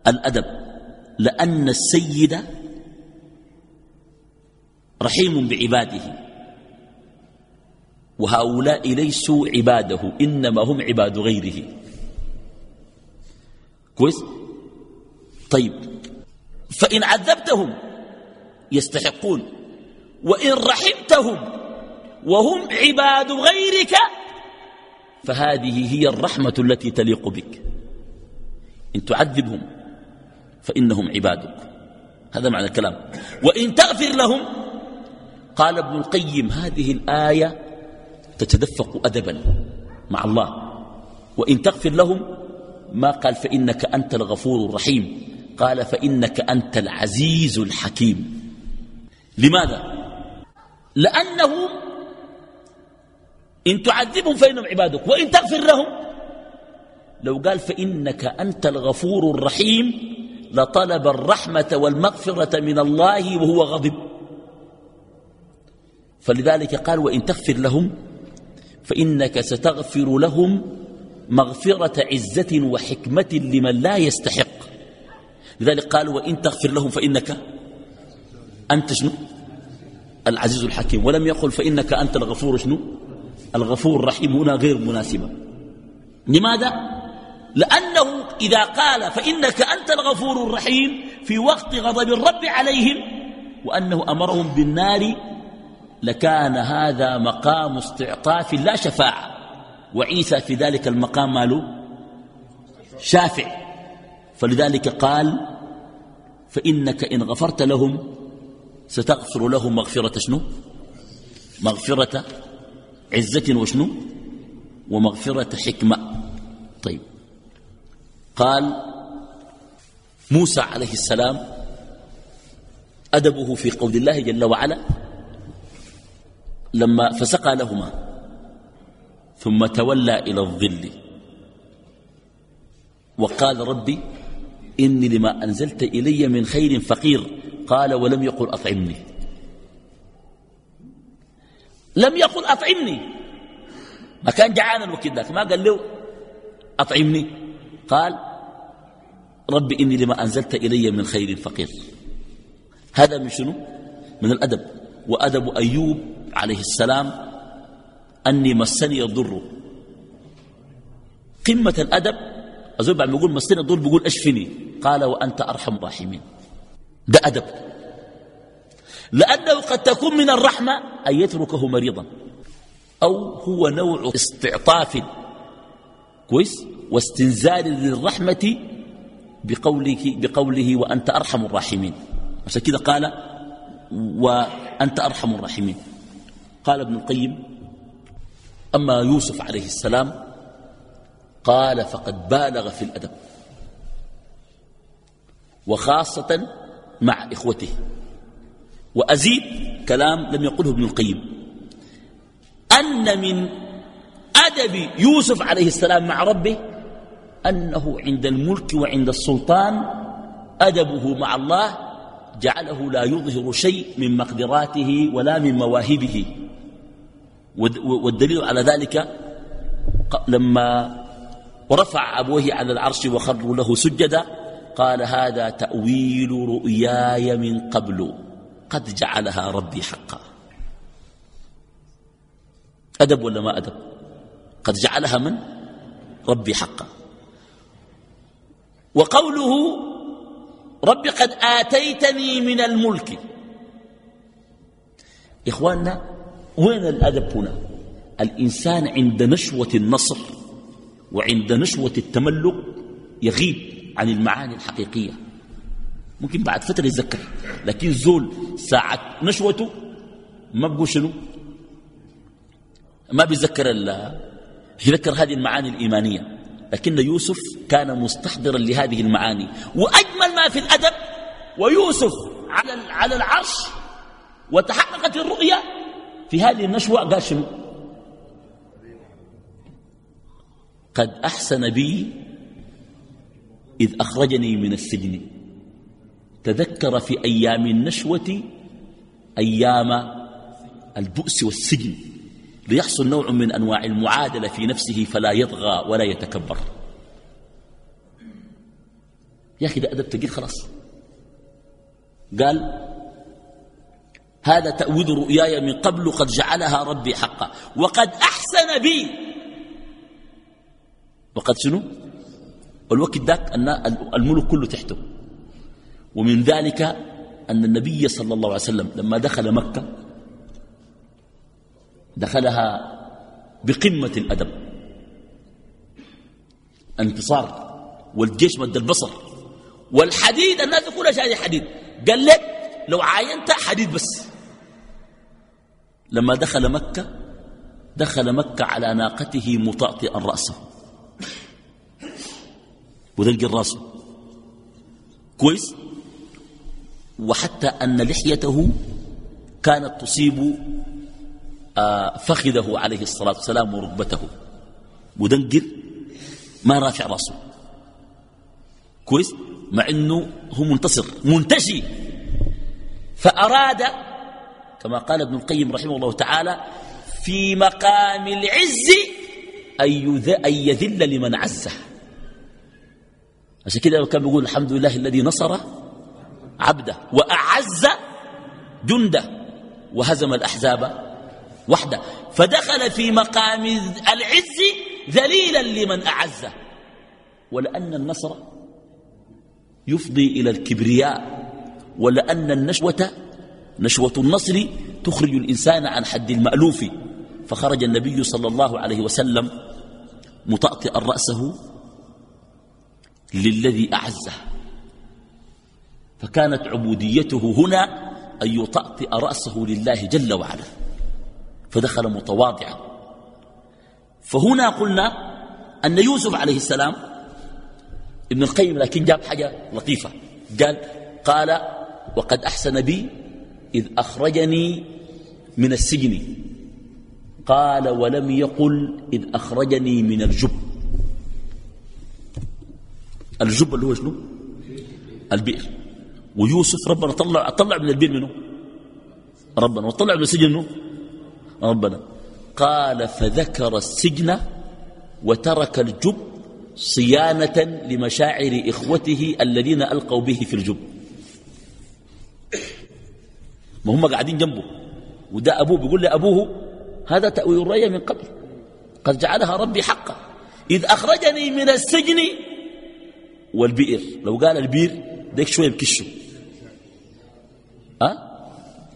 الأدب لأن السيد رحيم بعباده. وهؤلاء ليسوا عباده إنما هم عباد غيره. كويس؟ طيب. فإن عذبتهم يستحقون وإن رحمتهم وهم عباد غيرك فهذه هي الرحمة التي تليق بك. إن تعذبهم فإنهم عبادك. هذا معنى الكلام. وإن تغفر لهم قال ابن القيم هذه الآية تتدفق أدبا مع الله. وإن تغفر لهم ما قال فإنك أنت الغفور الرحيم. قال فإنك أنت العزيز الحكيم. لماذا؟ لأنه إن تعذبهم فإنهم عبادك. وإن تغفر لهم لو قال فإنك أنت الغفور الرحيم لطلب الرحمة والمغفرة من الله وهو غضب. فلذلك قال وإن تغفر لهم فإنك ستغفر لهم مغفرة عزة وحكمة لمن لا يستحق. لذلك قال وإن تغفر لهم فإنك أنت شنو؟ العزيز الحكيم. ولم يقل فإنك أنت الغفور شنو؟ الغفور الرحيم. هنا غير مناسبة. لماذا؟ لأنه إذا قال فإنك أنت الغفور الرحيم في وقت غضب الرب عليهم وأنه أمرهم بالنار لكان هذا مقام استعطاف لا شفاعة. وعيسى في ذلك المقام ماله؟ شافع. فلذلك قال فإنك إن غفرت لهم ستغفر لهم مغفرة شنو؟ مغفرة عزة وشنو؟ ومغفرة حكمة. طيب. قال موسى عليه السلام أدبه في قول الله جل وعلا لما فسقى لهما ثم تولى إلى الظل. وقال ربي إني لما أنزلت إلي من خير فقير. قال ولم يقل أطعمني. لم يقل أطعمني. ما كان جعان الوقت ذاك ما قال له أطعمني. قال ربي إني لما أنزلت إلي من خير فقير. هذا من شنو؟ من الأدب. وأدب أيوب عليه السلام أني مسني الضر قمة الأدب أزول بعد ما يقول مسني الضر بيقول أشفني. قال وأنت أرحم الراحمين. ده أدب. لأنه قد تكون من الرحمة أن يتركه مريضا. أو هو نوع استعطاف كويس واستنزال للرحمة بقوله, بقوله وأنت أرحم الراحمين. عشان كده قال وأنت أرحم الراحمين. قال ابن القيم أما يوسف عليه السلام قال فقد بالغ في الأدب وخاصة مع إخوته وأزيد كلام لم يقله ابن القيم أن من أدب يوسف عليه السلام مع ربه أنه عند الملك وعند السلطان أدبه مع الله جعله لا يظهر شيء من مقدراته ولا من مواهبه. والدليل على ذلك لما ورفع أبوه على العرش وخروا له سجدا قال هذا تأويل رؤياي من قبل. قد جعلها ربي حقا. أدب ولا ما أدب؟ قد جعلها من؟ ربي حقا. وقوله ربي قد آتيتني من الملك. إخواننا وين الأدب هنا؟ الإنسان عند نشوة النصر وعند نشوة التملك يغيب عن المعاني الحقيقية. ممكن بعد فترة يتذكر لكن زول ساعة نشوته ما بقول شنو؟ ما بيذكر يذكر هذه المعاني الإيمانية. لكن يوسف كان مستحضرا لهذه المعاني. وأجمل ما في الأدب ويوسف على على العرش وتحققت الرؤيا في هذه النشوة. قال شنو؟ قد أحسن بي إذ أخرجني من السجن. تذكر في أيام النشوة أيام البؤس والسجن. ليحصل نوع من أنواع المعادلة في نفسه فلا يطغى ولا يتكبر. يا أخي ده أدب تقيل خلاص. قال هذا تأويل رؤياي من قبل قد جعلها ربي حقا وقد أحسن بي. وقد شنو؟ الوقت ذاك أن الملك كله تحته. ومن ذلك أن النبي صلى الله عليه وسلم لما دخل مكة دخلها بقمة الأدب. انتصار والجيش مد البصر والحديد الناس كلها شايفه حديد؟ قال لك لو عاينت حديد بس. لما دخل مكة دخل مكة على ناقته مطأطئا رأسه. ودلق راسه كويس وحتى أن لحيته كانت تصيب فخذه عليه الصلاة والسلام وركبته. مدنقر ما رافع راسه. كويس؟ مع إنه هو منتصر منتشي. فأراد كما قال ابن القيم رحمه الله تعالى في مقام العز أن يذل لمن عزه. عشان كده كان بيقول الحمد لله الذي نصر عبده وأعز جنده وهزم الأحزاب وحده. فدخل في مقام العز ذليلا لمن أعزه. ولأن النصر يفضي إلى الكبرياء. ولأن النشوة نشوة النصر تخرج الإنسان عن حد المألوف. فخرج النبي صلى الله عليه وسلم مطأطئا رأسه للذي أعزه. فكانت عبوديته هنا أن يطأطئ رأسه لله جل وعلا. فدخل متواضعا. فهنا قلنا أن يوسف عليه السلام ابن القيم لكن جاب حاجة لطيفة. قال قال وقد أحسن بي إذ أخرجني من السجن. قال ولم يقل إذ أخرجني من الجب. الجب اللي هو شنو؟ البئر. ويوسف ربنا طلع طلع من البئر منه. ربنا وطلع من السجن منه. ربنا. قال فذكر السجن وترك الجب صيانة لمشاعر إخوته الذين ألقوا به في الجب. ما هم قاعدين جنبه. وده أبوه بيقول لأبوه هذا تأويل الرأي من قبل. قد جعلها ربي حقا. إذ أخرجني من السجن والبئر. لو قال البئر ديك شوية بكشه. أه؟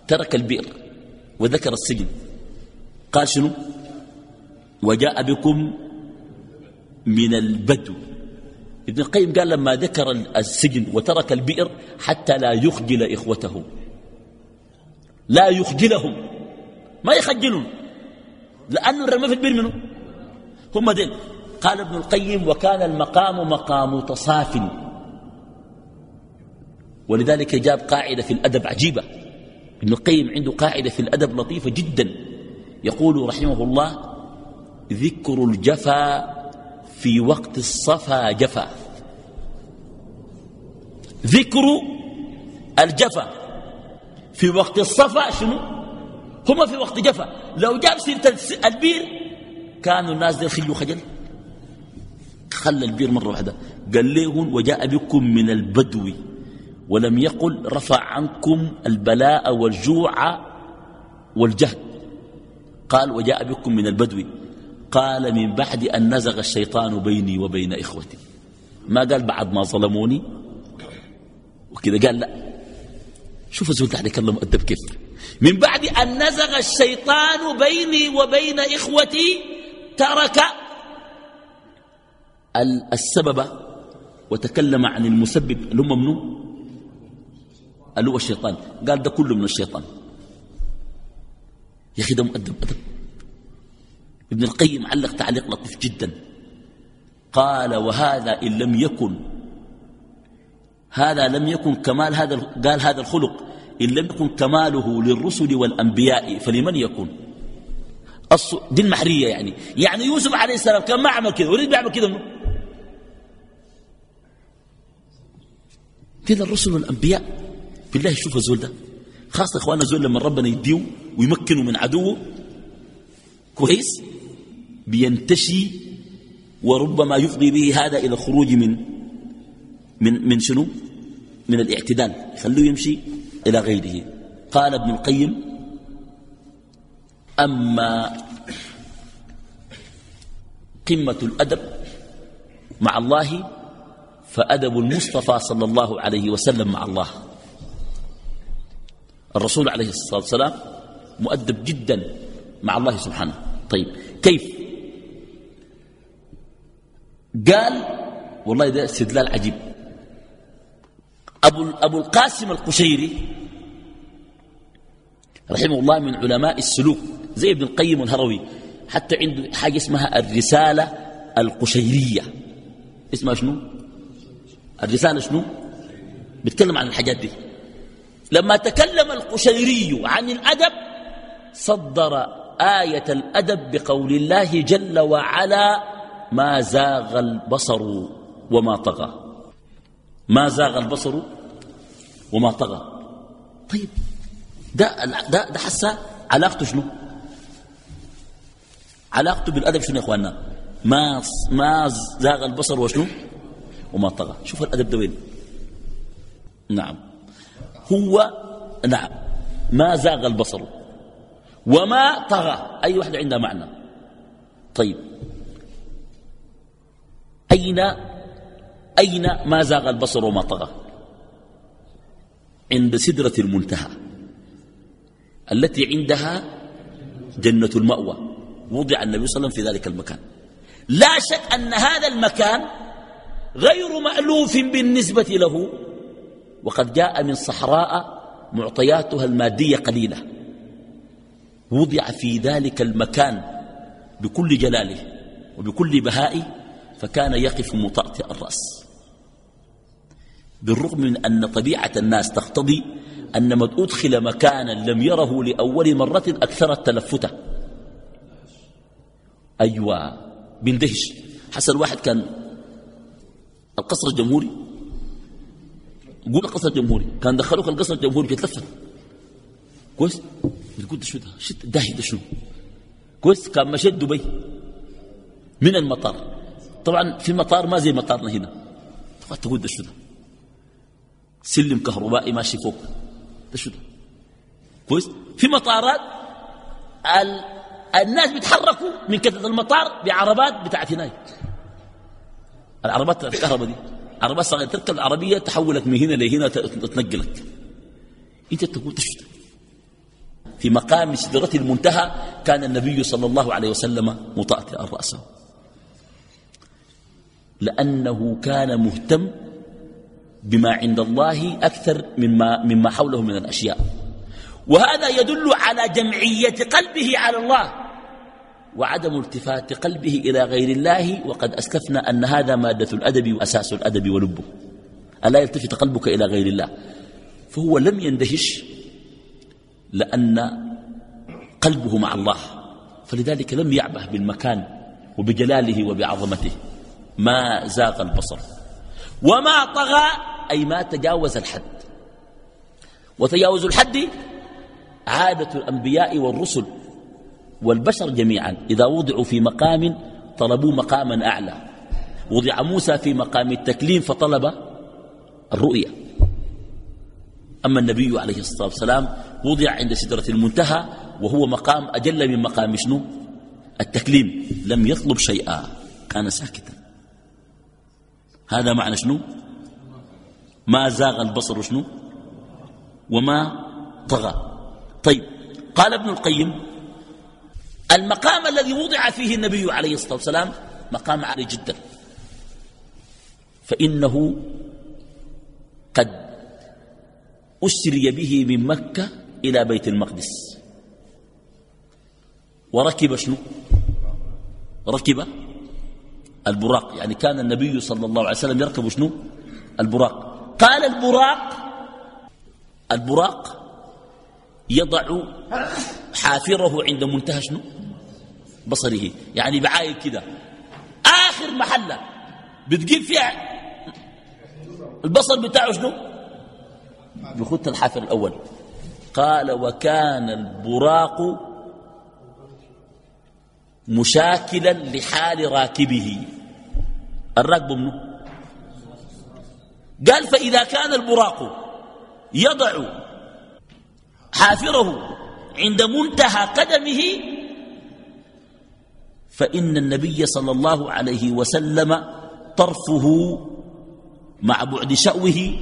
ترك البئر وذكر السجن. قال شنو؟ وجاء بكم من البدو. ابن القيم قال لما ذكر السجن وترك البئر حتى لا يخجل إخوته. لا يخجلهم. ما يخجلون. لأنه الرمى في البئر منه. هم دين. قال ابن القيم وكان المقام مقام تصاف. ولذلك جاب قاعدة في الأدب عجيبة. ابن القيم عنده قاعدة في الأدب لطيفة جدا. يقول رحمه الله ذكر الجفا في وقت الصفا جفا. ذكر الجفا في وقت الصفا شنو؟ هم في وقت جفا. لو جاب سيرة البير كانوا الناس دي خلوا خجل. خلى البير مرة واحدة. قال لهم وجاء بكم من البدو ولم يقل رفع عنكم البلاء والجوع والجهد. قال وجاء بكم من البدو. قال من بعد أن نزغ الشيطان بيني وبين إخوتي. ما قال بعد ما ظلموني؟ وكذا قال لا. شوف الزول تحت يكلم مؤدب كيف. من بعد أن نزغ الشيطان بيني وبين إخوتي ترك السبب وتكلم عن المسبب. اللي هم منه اللي هو الشيطان. قال ده كله من الشيطان. يا أخي ده مؤدب أدب. ابن القيم علق تعليق لطيف جدا. قال وهذا إن لم يكن هذا لم يكن كمال هذا قال هذا الخلق. إن لم يكن كماله للرسل والأنبياء فلمن يكون؟ دي المحرية يعني. يعني يوسف عليه السلام كان ما عمل كذا وليد بيعمل كذا كذا الرسل والأنبياء بالله شوف الزول ده. خاصة إخواننا زول لما ربنا يديه ويمكنه من عدوه كويس؟ بينتشي وربما يفضي به هذا إلى الخروج من من من شنو؟ من الاعتدال يخلوه يمشي إلى غيره. قال ابن القيم أما قمة الأدب مع الله فأدب المصطفى صلى الله عليه وسلم مع الله. الرسول عليه الصلاة والسلام مؤدب جدا مع الله سبحانه. طيب كيف؟ قال والله ده استدلال عجيب. أبو, أبو القاسم القشيري رحمه الله من علماء السلوك زي ابن القيم الهروي حتى عنده حاجة اسمها الرسالة القشيرية. اسمها شنو؟ الرسالة شنو؟ بيتكلم عن الحاجات دي. لما تكلم القشيري عن الأدب صدر آية الأدب بقول الله جل وعلا ما زاغ البصر وما طغى. ما زاغ البصر وما طغى. طيب ده, ده, ده حسا علاقته شنو؟ علاقته بالأدب شنو يا إخواننا؟ ما, ما زاغ البصر وشنو؟ وما طغى. شوف الأدب ده وين؟ نعم. هو نعم ما زاغ البصر. وما طغى أي واحدة عندها معنى. طيب. أين أين ما زاغ البصر وما طغى؟ عند سدرة المنتهى. التي عندها جنة المأوى. وضع النبي صلى الله عليه وسلم في ذلك المكان. لا شك أن هذا المكان غير مألوف بالنسبة له. وقد جاء من صحراء معطياتها المادية قليلة. وضع في ذلك المكان بكل جلاله وبكل بهائه فكان يقف مطأطئ الرأس. بالرغم من أن طبيعة الناس تقتضي أن من أدخل مكانا لم يره لأول مرة أكثرت تلفته أيوة بندهش حسن واحد كان القصر الجمهوري. قول القصر الجمهوري كان دخلوك القصر الجمهوري بيتلفت كويس؟ بتقول ده؟ شو ده؟ شت داهي ده شو كويس؟ كان مشيت دبي. من المطار. طبعا في مطار ما زي مطارنا هنا. تقول ده شو ده؟ سلم كهربائي ماشي فوق. ده شو ده؟ كويس؟ في مطارات ال... الناس بيتحركوا من كتله المطار بعربات بتاعت هناك. العربات الكهرباء دي. عربات صغيرة تركب العربية تحولك من هنا لهنا تنقلك. إنت تقول تشتى في مقام سدرة المنتهى كان النبي صلى الله عليه وسلم مطأطئا رأسه. لأنه كان مهتم بما عند الله أكثر مما, مما حوله من الأشياء. وهذا يدل على جمعية قلبه على الله. وعدم التفات قلبه إلى غير الله وقد أسلفنا أن هذا مادة الأدب وأساس الأدب ولبه ألا يلتفت قلبك إلى غير الله. فهو لم يندهش لأن قلبه مع الله. فلذلك لم يعبه بالمكان وبجلاله وبعظمته. ما زاغ البصر. وما طغى أي ما تجاوز الحد. وتجاوز الحد عادة الأنبياء والرسل. والبشر جميعا. إذا وضعوا في مقام طلبوا مقاما أعلى. وضع موسى في مقام التكليم فطلب الرؤية أما النبي عليه الصلاة والسلام وضع عند سدرة المنتهى وهو مقام أجل من مقام شنو؟ التكليم. لم يطلب شيئا. كان ساكتا. هذا معنى شنو؟ ما زاغ البصر شنو؟ وما طغى. طيب قال ابن القيم المقام الذي وضع فيه النبي عليه الصلاة والسلام مقام عالي جدا. فإنه قد أسري به من مكة إلى بيت المقدس. وركب شنو؟ ركب البراق. يعني كان النبي صلى الله عليه وسلم يركب شنو؟ البراق. قال البراق البراق يضع حافره عند منتهى شنو؟ بصره. يعني بعايل كده. آخر محلة. بتجيب فيها البصر بتاعه شنو؟ بخط الحافر الأول. قال وكان البراق مشاكلا لحال راكبه. الراكب منه قال فإذا كان البراق يضع حافره عند منتهى قدمه فإن النبي صلى الله عليه وسلم طرفه مع بعد شأوه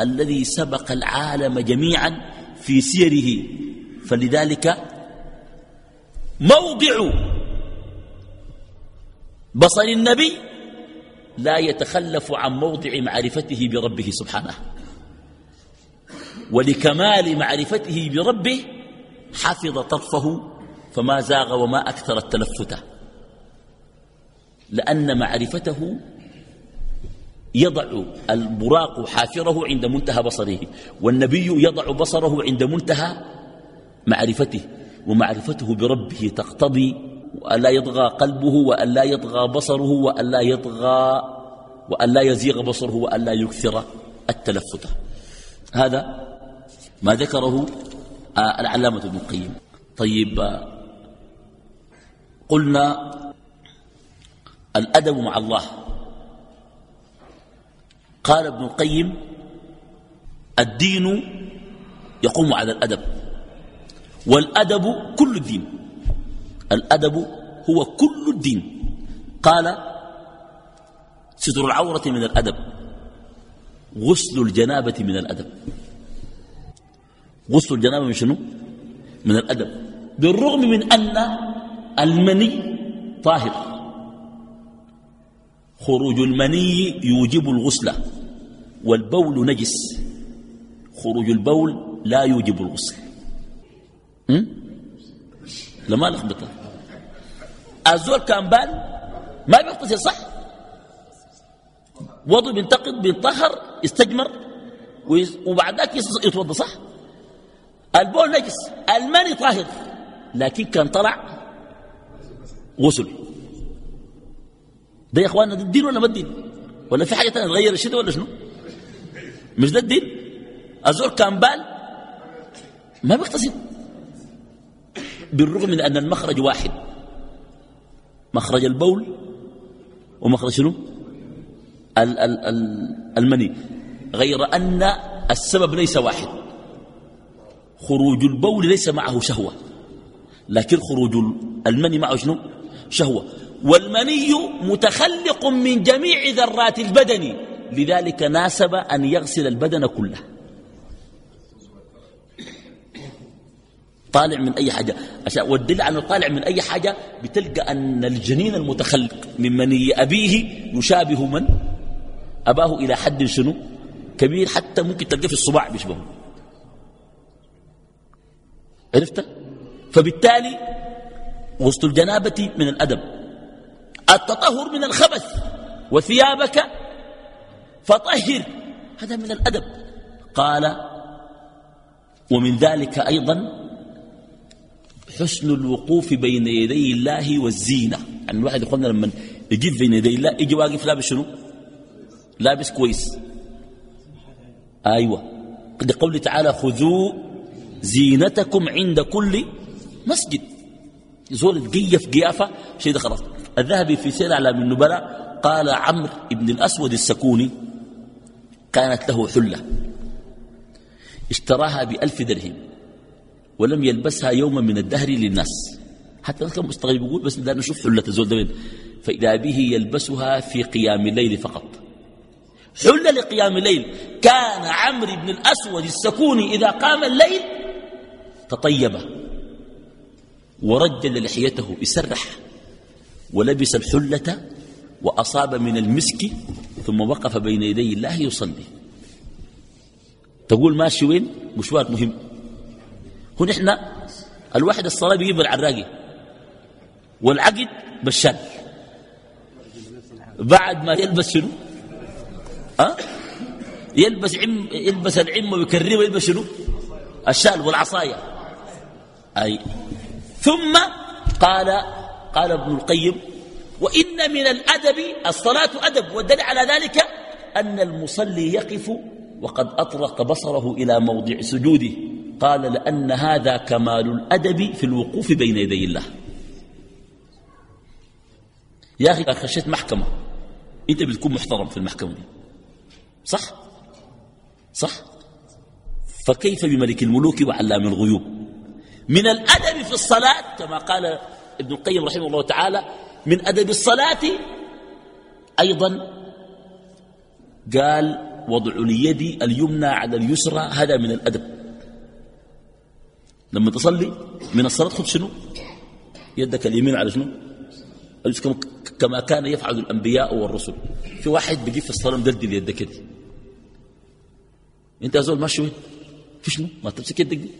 الذي سبق العالم جميعا في سيره. فلذلك موضع بصر النبي لا يتخلف عن موضع معرفته بربه سبحانه. ولكمال معرفته بربه حفظ طرفه فما زاغ وما أكثر التلفت. لأن معرفته يضع البراق حافره عند منتهى بصره والنبي يضع بصره عند منتهى معرفته ومعرفته بربه تقتضي وألا يطغى قلبه وألا يطغى بصره وألا يطغى وألا يزيغ بصره وألا يكثر التلفت. هذا ما ذكره آه، العلامة ابن القيم. طيب آه، قلنا الأدب مع الله. قال ابن القيم الدين يقوم على الأدب والأدب كل الدين. الأدب هو كل الدين. قال ستر العورة من الأدب غسل الجنابة من الأدب. غسل الجنابة من شنو؟ من الأدب. بالرغم من أن المني طاهر. خروج المني يوجب الغسل والبول نجس. خروج البول لا يوجب الغسل. لما لخبطة. الزول كان بال ما بيغتسل صح؟ وضو بينتقد بينطهر يستجمر وبعد ذاك يتوضا صح؟ البول نجس المني طاهر لكن كان طلع غسل. ده يا إخواننا ده الدين ولا ما الدين؟ ولا في حاجة ثانية تغير الشيء ولا شنو؟ مش ده الدين؟ الزول كان بال ما بيغتسل. بالرغم من أن المخرج واحد. مخرج البول ومخرج شنو؟ ال ال ال المني. غير أن السبب ليس واحد. خروج البول ليس معه شهوة. لكن خروج المني معه شنو؟ شهوة. والمني متخلق من جميع ذرات البدن. لذلك ناسب أن يغسل البدن كله. طالع من أي حاجة. عشان والدل أنه طالع من أي حاجة بتلقى أن الجنين المتخلق من مني أبيه يشابه من؟ أباه إلى حد شنو؟ كبير حتى ممكن تلقى في الصباع بيشبهه. عرفت؟ فبالتالي وسط الجنابة من الأدب. التطهر من الخبث وثيابك فطهر. هذا من الأدب. قال ومن ذلك أيضا حسن الوقوف بين يدي الله والزينة. يعني الواحد يقولنا لما يجي بين يدي الله يجي واقف لابس شنو؟ لابس كويس. أيوة. قول تعالى خذوا زينتكم عند كل مسجد. زول قيف قيافة شيء ده خلاص. الذهبي في سير أعلام النبلاء قال عمرو بن الأسود السكوني كانت له حلة. اشتراها بألف درهم ولم يلبسها يوما من الدهر للناس. حتى كان مستغرب يقول بس لا نشوف حلة الزول ده فإذا به يلبسها في قيام الليل فقط. حلة لقيام الليل. كان عمرو بن الأسود السكوني إذا قام الليل تطيب ورجل لحيته يسرح ولبس الحلة وأصاب من المسك ثم وقف بين يدي الله يصلي. تقول ماشي وين؟ مشوار مهم. هنا إحنا الواحد الصلاة بيجيب العراقي والعقد بالشال بعد ما يلبس شنو؟ أه؟ يلبس عم يلبس العمة ويكرمه يلبس شنو؟ الشال والعصاية. أي. ثم قال قال ابن القيم وإن من الأدب الصلاة أدب والدليل على ذلك أن المصلي يقف وقد أطرق بصره إلى موضع سجوده. قال لأن هذا كمال الأدب في الوقوف بين يدي الله. يا أخي خشيت محكمة. أنت بتكون محترم في المحكمة. دي صح؟ صح؟ فكيف بملك الملوك وعلام الغيوب؟ من الأدب في الصلاة كما قال ابن القيم رحمه الله تعالى من أدب الصلاة أيضا قال وضع اليد اليمنى على اليسرى هذا من الأدب. لما تصلي من الصلاة خذ شنو؟ يدك اليمين على شنو؟ كما كان يفعل الأنبياء والرسل. في واحد بيجي في الصلاة مدلدل يدك دي. أنت زول ماشي وين؟ في شنو؟ ما تمسك يدك دي.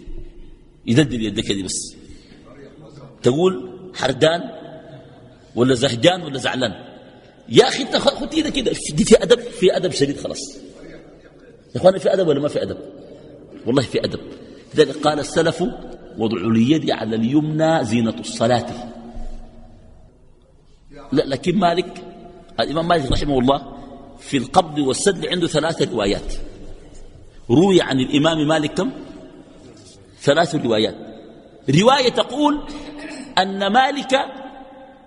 يدلدل يدك دي بس. تقول حردان ولا زهجان ولا زعلان. يا أخي أنت خذ إيدك كده. دي في أدب في أدب شديد خلاص. يا اخوانا في أدب ولا ما في أدب؟ والله في أدب. لذلك قال السلف وضع اليد على اليمنى زينة الصلاة. لا لكن مالك الإمام مالك رحمه الله في القبض والسد عنده ثلاثة روايات. روي عن الإمام مالك كم؟ ثلاث روايات. رواية تقول أن مالك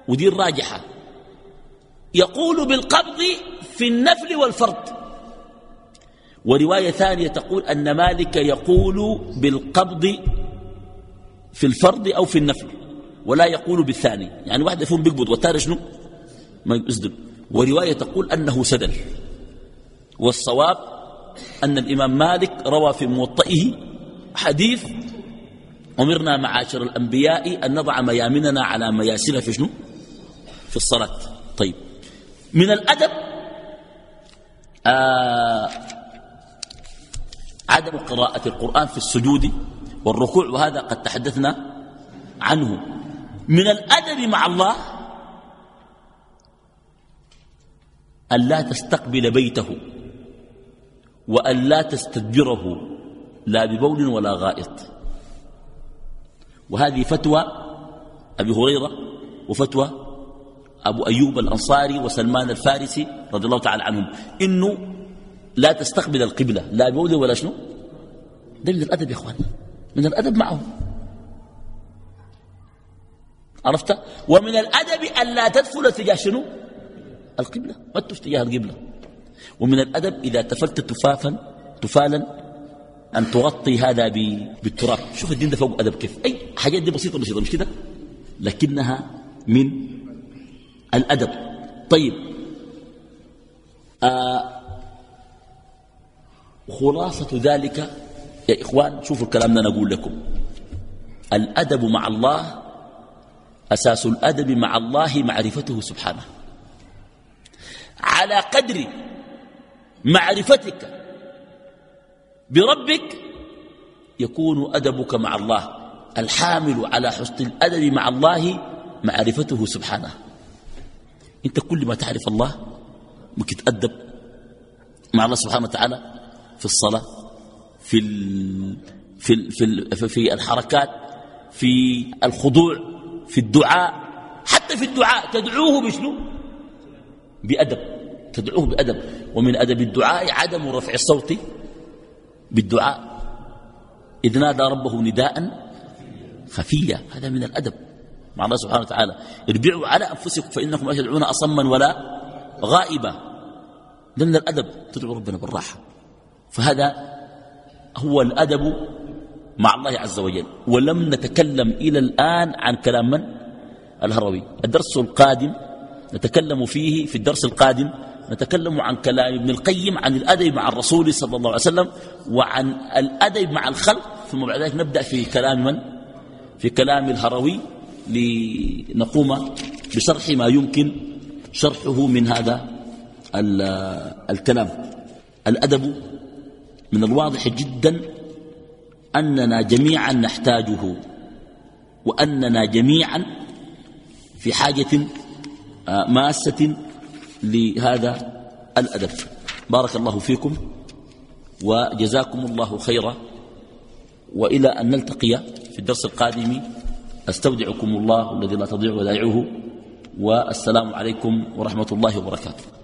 ودي الراجحة. يقول بالقبض في النفل والفرض ورواية ثانية تقول أن مالك يقول بالقبض في الفرض أو في النفل ولا يقول بالثاني. يعني واحد يفهم بيقبض والثاني شنو؟ ما يسدل ورواية تقول أنه سدل والصواب أن الإمام مالك روى في موطئه حديث أمرنا معاشر الأنبياء أن نضع ميامننا على مياسنا في شنو؟ في الصلاة. طيب. من الأدب آه عدم قراءة القرآن في السجود والركوع وهذا قد تحدثنا عنه. من الأدب مع الله أن لا تستقبل بيته وأن لا تستدبره. لا ببول ولا غائط. وهذه فتوى أبي هريرة وفتوى أبو أيوب الأنصاري وسلمان الفارسي رضي الله تعالى عنهم. إنه لا تستقبل القبلة لا بول ولا شنو؟ ده من الأدب يا إخوان من الأدب معه عرفت؟ ومن الأدب أن لا تدخل تجاه شنو؟ القبلة ما تدخل تجاه القبلة. ومن الأدب إذا تفلت تفافا تفالا أن تغطي هذا بالتراب. شوف الدين ده فوق أدب كيف. أي حاجات دي بسيطة بسيطة. مش كده؟ لكنها من الأدب. طيب. آه خلاصة ذلك يا إخوان شوفوا الكلام ده نقول لكم. الأدب مع الله أساس الأدب مع الله معرفته سبحانه. على قدر معرفتك بربك يكون أدبك مع الله الحامل على حسن الأدب مع الله معرفته سبحانه. أنت كل ما تعرف الله ممكن تأدب مع الله سبحانه وتعالى في الصلاة في ال في ال في, ال في الحركات في الخضوع في الدعاء. حتى في الدعاء تدعوه بشنو؟ بأدب تدعوه بأدب. ومن أدب الدعاء عدم رفع الصوت بالدعاء. إذ نادى ربه نداء خفيا. هذا من الأدب. مع الله سبحانه وتعالى. اربعوا على أنفسكم فإنكم لا تدعون أصما ولا غائبا. ده من الأدب. تدعو ربنا بالراحة. فهذا هو الأدب مع الله عز وجل. ولم نتكلم إلى الآن عن كلام من؟ الهروي. الدرس القادم نتكلم فيه في الدرس القادم نتكلم عن كلام ابن القيم عن الأدب مع الرسول صلى الله عليه وسلم وعن الأدب مع الخلق ثم بعد ذلك نبدأ في كلام من؟ في كلام الهروي لنقوم بشرح ما يمكن شرحه من هذا الكلام الأدب من الواضح جدا أننا جميعا نحتاجه وأننا جميعا في حاجة آه، ماسة لهذا الأدب. بارك الله فيكم وجزاكم الله خيرا. وإلى أن نلتقي في الدرس القادم. أستودعكم الله الذي لا تضيع ودائعه. والسلام عليكم ورحمة الله وبركاته.